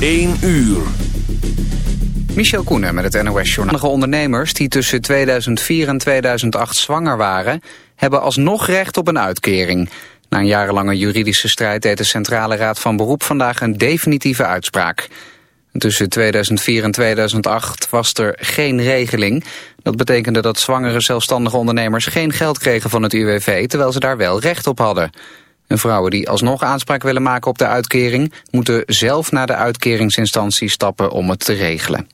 1 uur. Michel Koenen met het NOS-journaal. ondernemers die tussen 2004 en 2008 zwanger waren... hebben alsnog recht op een uitkering. Na een jarenlange juridische strijd deed de Centrale Raad van Beroep vandaag een definitieve uitspraak. Tussen 2004 en 2008 was er geen regeling. Dat betekende dat zwangere zelfstandige ondernemers geen geld kregen van het UWV... terwijl ze daar wel recht op hadden. En vrouwen die alsnog aanspraak willen maken op de uitkering... moeten zelf naar de uitkeringsinstantie stappen om het te regelen.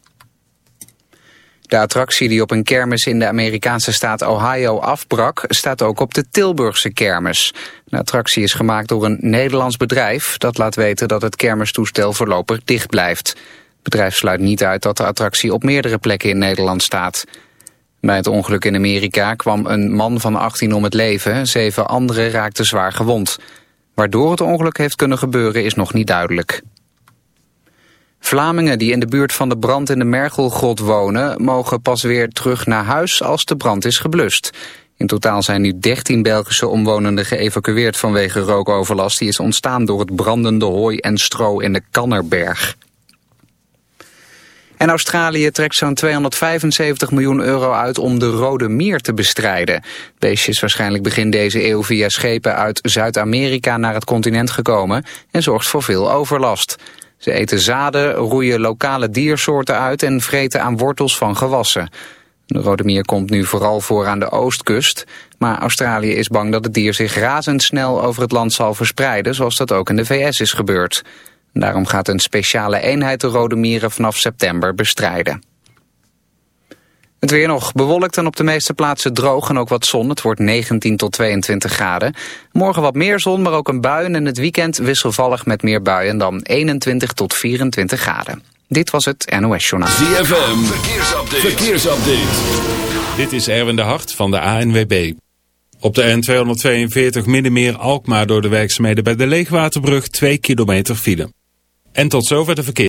De attractie die op een kermis in de Amerikaanse staat Ohio afbrak... staat ook op de Tilburgse kermis. De attractie is gemaakt door een Nederlands bedrijf... dat laat weten dat het kermistoestel voorlopig dicht blijft. Het bedrijf sluit niet uit dat de attractie op meerdere plekken in Nederland staat. Bij het ongeluk in Amerika kwam een man van 18 om het leven. Zeven anderen raakten zwaar gewond. Waardoor het ongeluk heeft kunnen gebeuren is nog niet duidelijk. Vlamingen die in de buurt van de brand in de Mergelgrot wonen... mogen pas weer terug naar huis als de brand is geblust. In totaal zijn nu 13 Belgische omwonenden geëvacueerd vanwege rookoverlast. Die is ontstaan door het brandende hooi en stro in de Kannerberg. En Australië trekt zo'n 275 miljoen euro uit om de rode mier te bestrijden. Het beestje is waarschijnlijk begin deze eeuw via schepen uit Zuid-Amerika naar het continent gekomen en zorgt voor veel overlast. Ze eten zaden, roeien lokale diersoorten uit en vreten aan wortels van gewassen. De rode mier komt nu vooral voor aan de oostkust, maar Australië is bang dat het dier zich razendsnel over het land zal verspreiden, zoals dat ook in de VS is gebeurd. Daarom gaat een speciale eenheid de rode mieren vanaf september bestrijden. Het weer nog bewolkt en op de meeste plaatsen droog en ook wat zon. Het wordt 19 tot 22 graden. Morgen wat meer zon, maar ook een bui en het weekend wisselvallig met meer buien dan 21 tot 24 graden. Dit was het NOS Journaal. ZFM, verkeersupdate. verkeersupdate. Dit is Erwin de Hart van de ANWB. Op de N242 Middenmeer Alkmaar door de werkzaamheden bij de Leegwaterbrug 2 kilometer file. En tot zover de verkeer.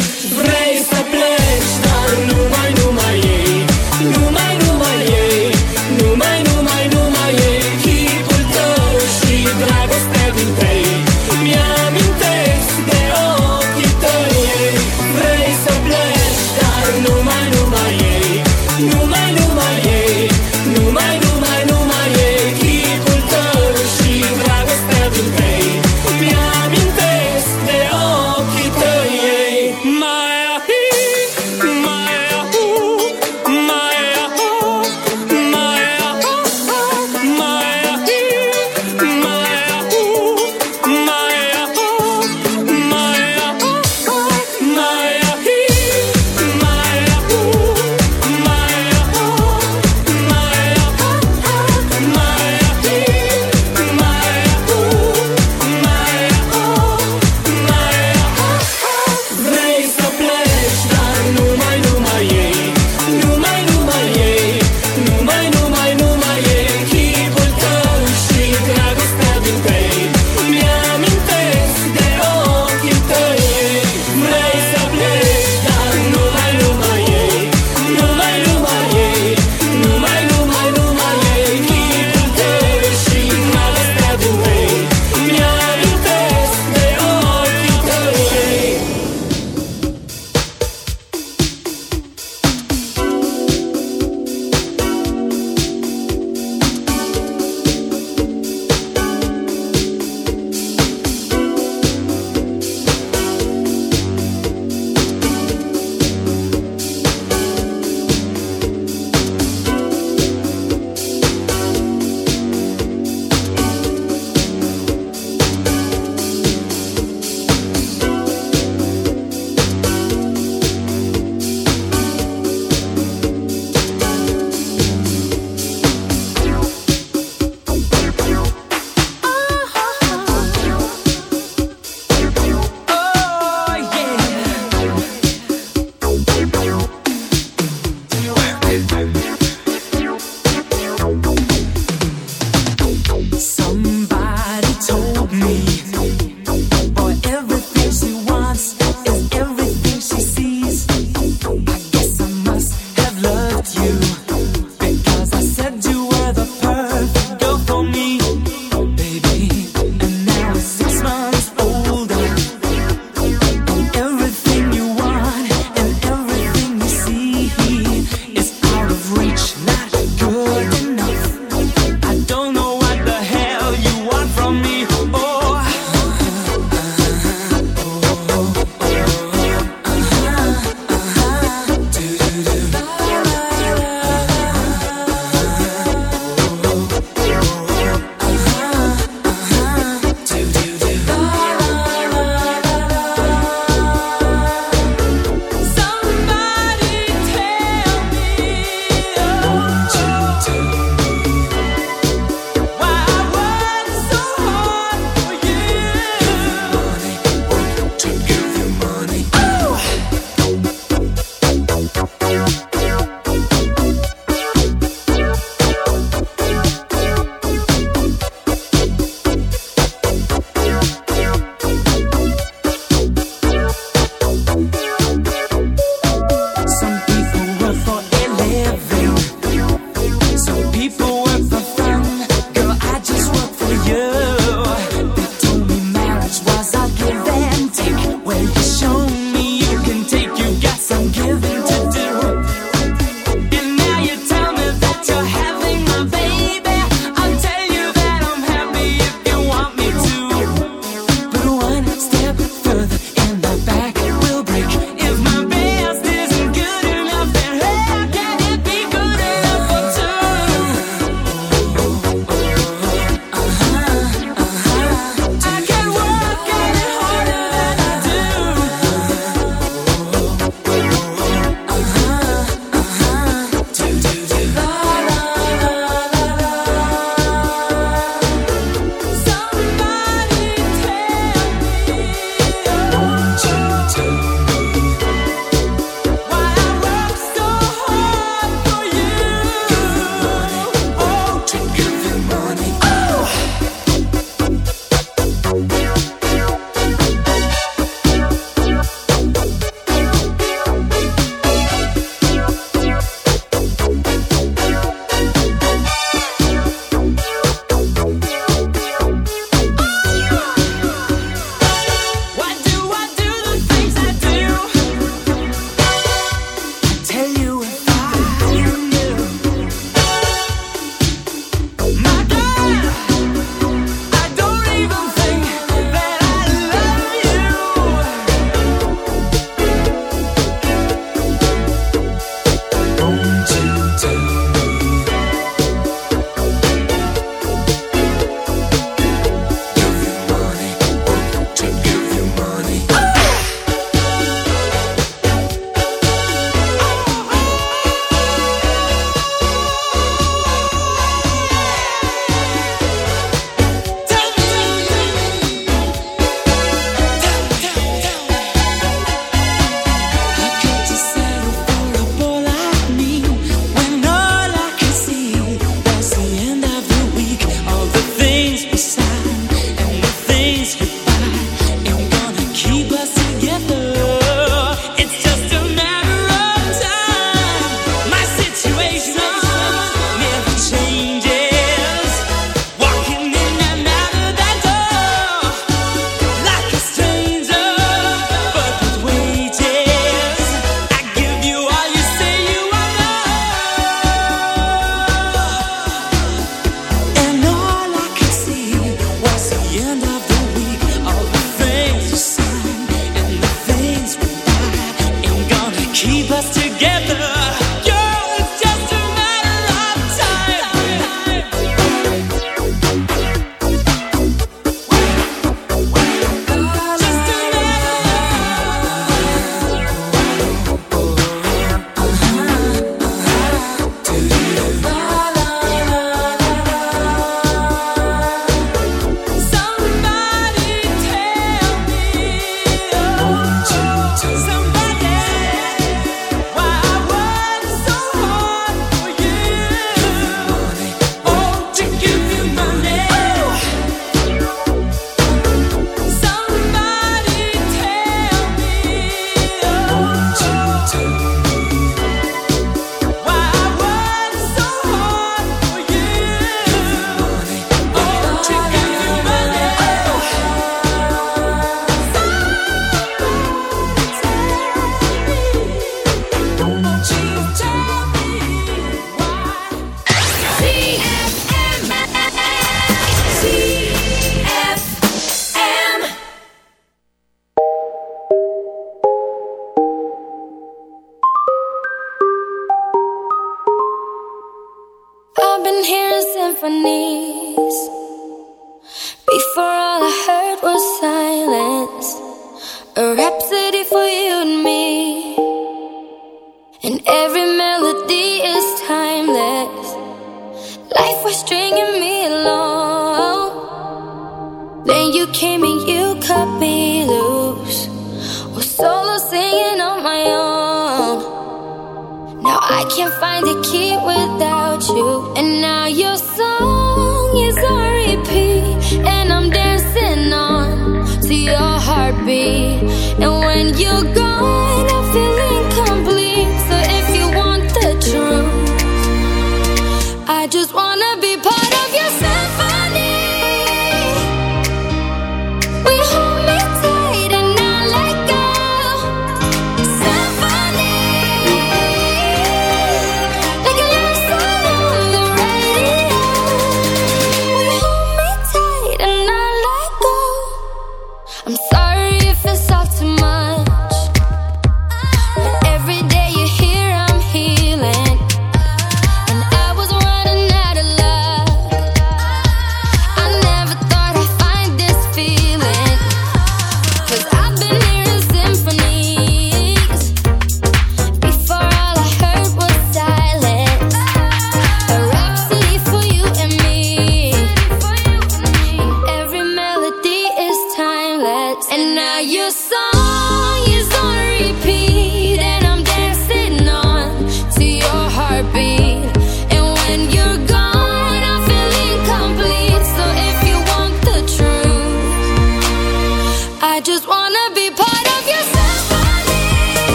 just wanna be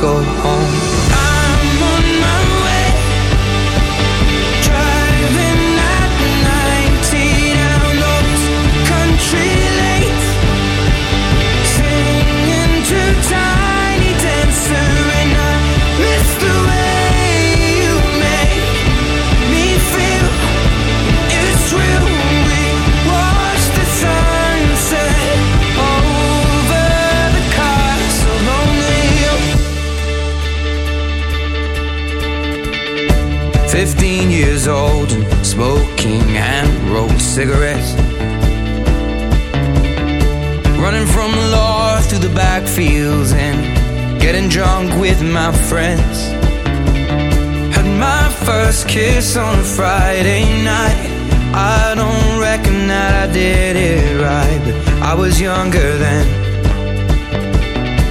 go home. stronger than.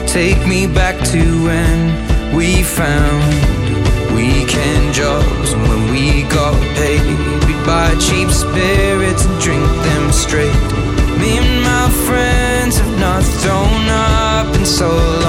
Take me back to when we found weekend jobs and when we got paid. We'd buy cheap spirits and drink them straight. Me and my friends have not thrown up in so long.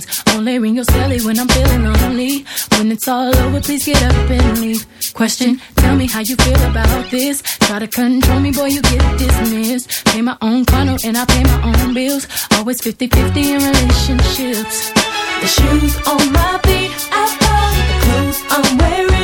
things. Only ring your celly when I'm feeling lonely. When it's all over, please get up and leave. Question, tell me how you feel about this. Try to control me, boy, you get dismissed. Pay my own funnel and I pay my own bills. Always 50 50 in relationships. The shoes on my feet, I follow the clothes I'm wearing.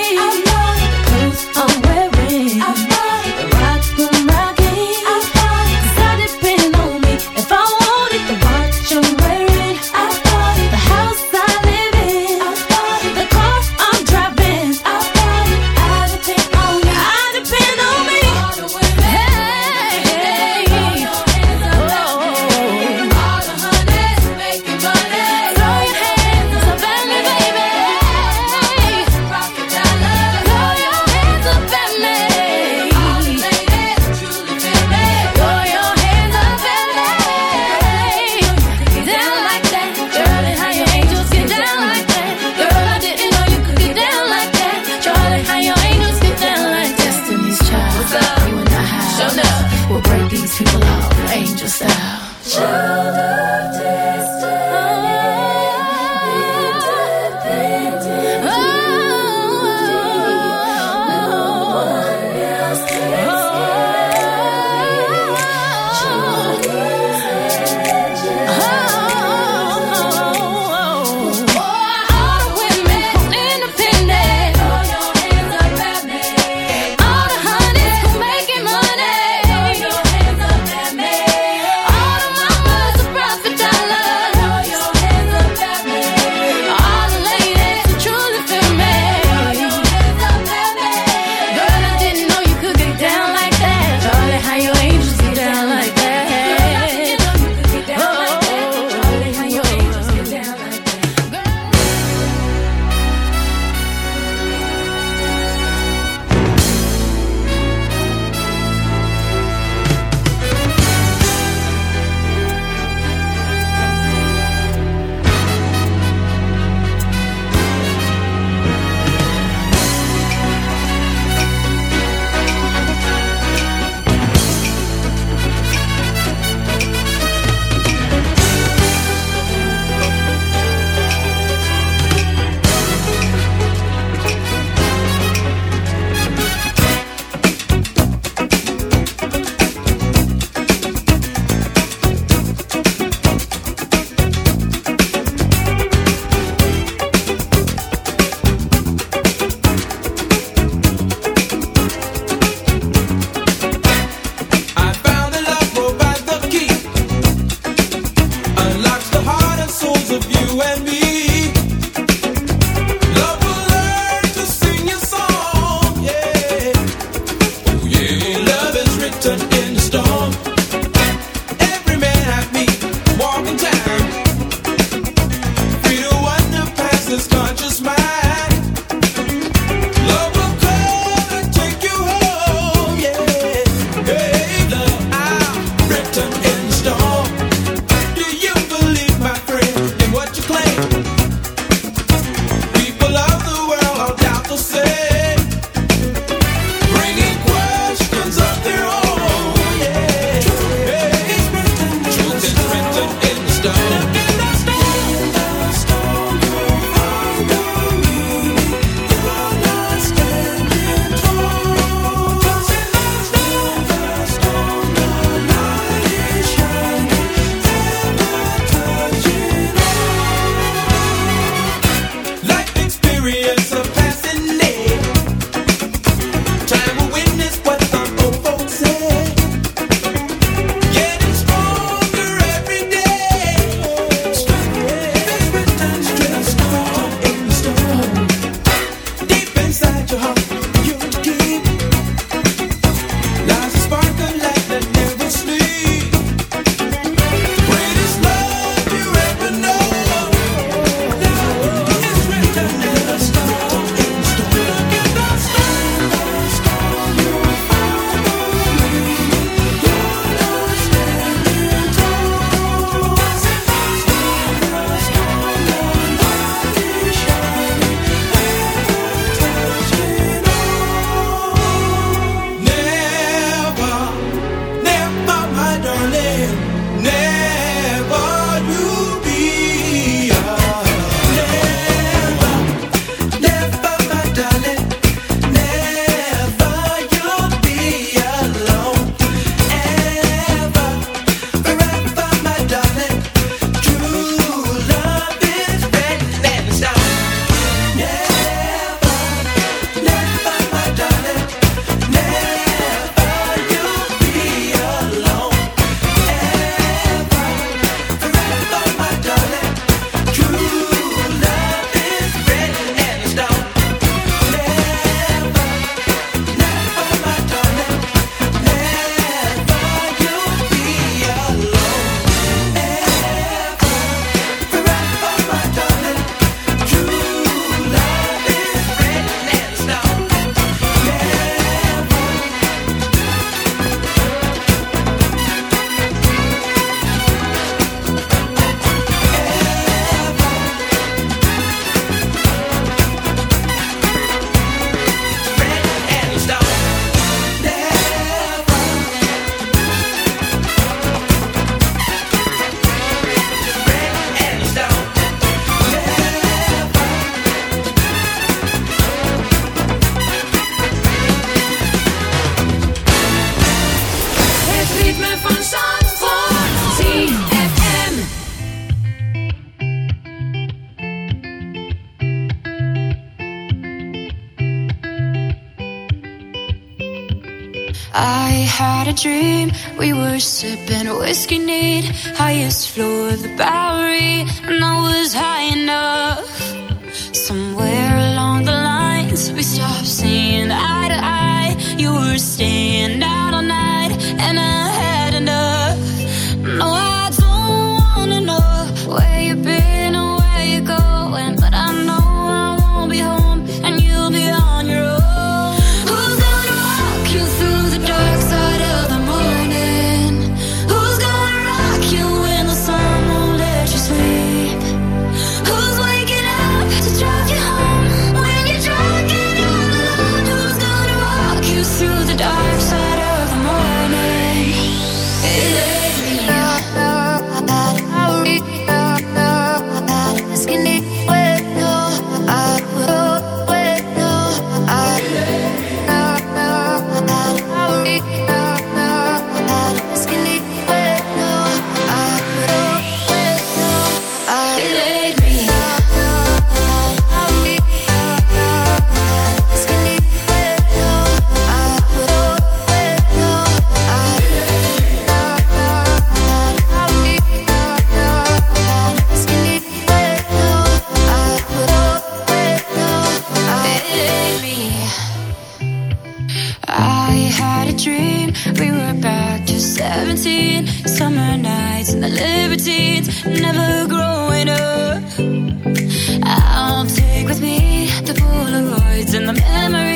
i had a dream. We were sipping whiskey at the highest floor of the some my memory.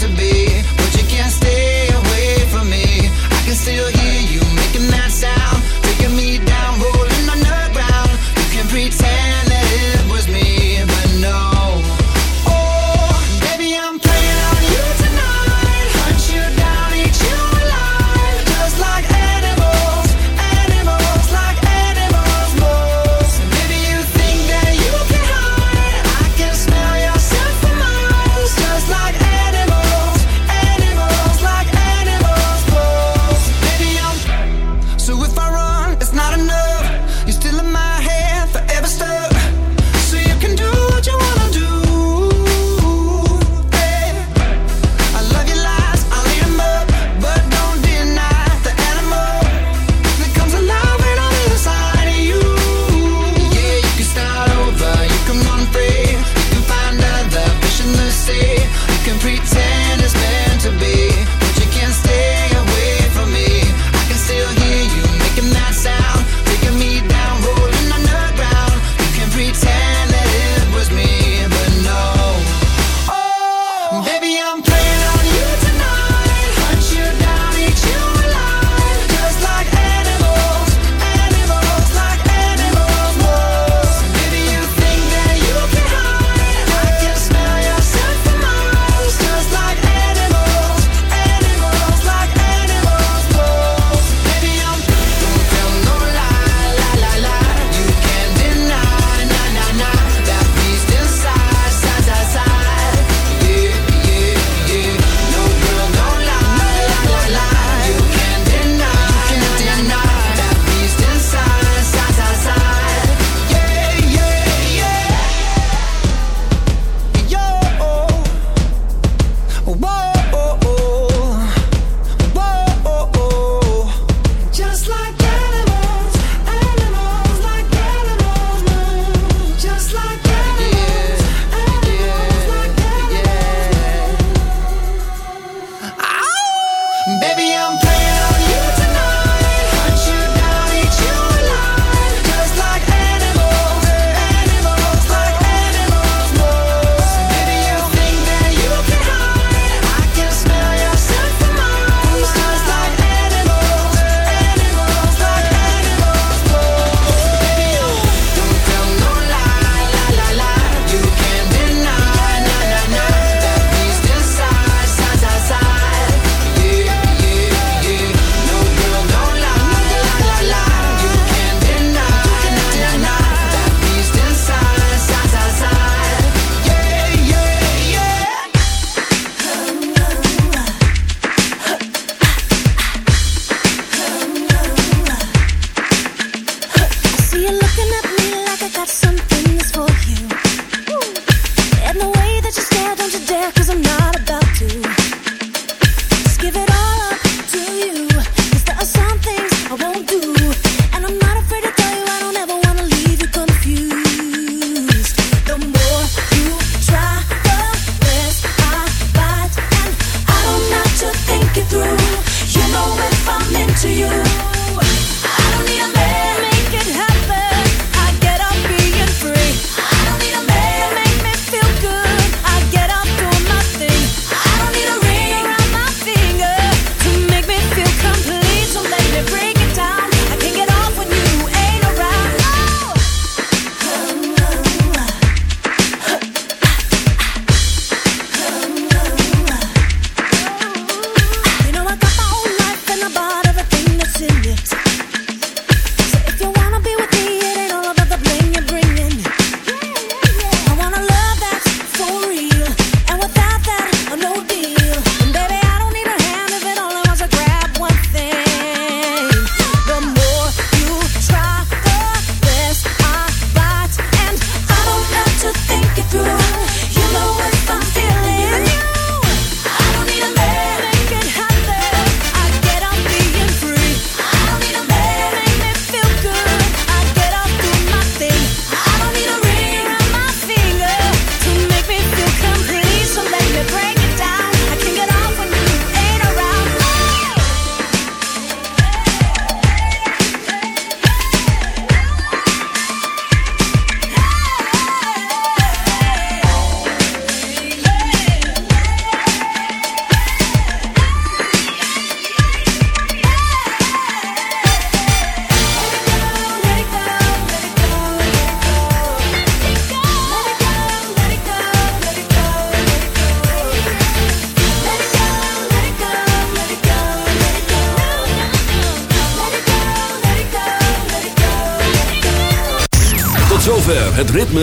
to be, but you can't stay away from me. I can still hear.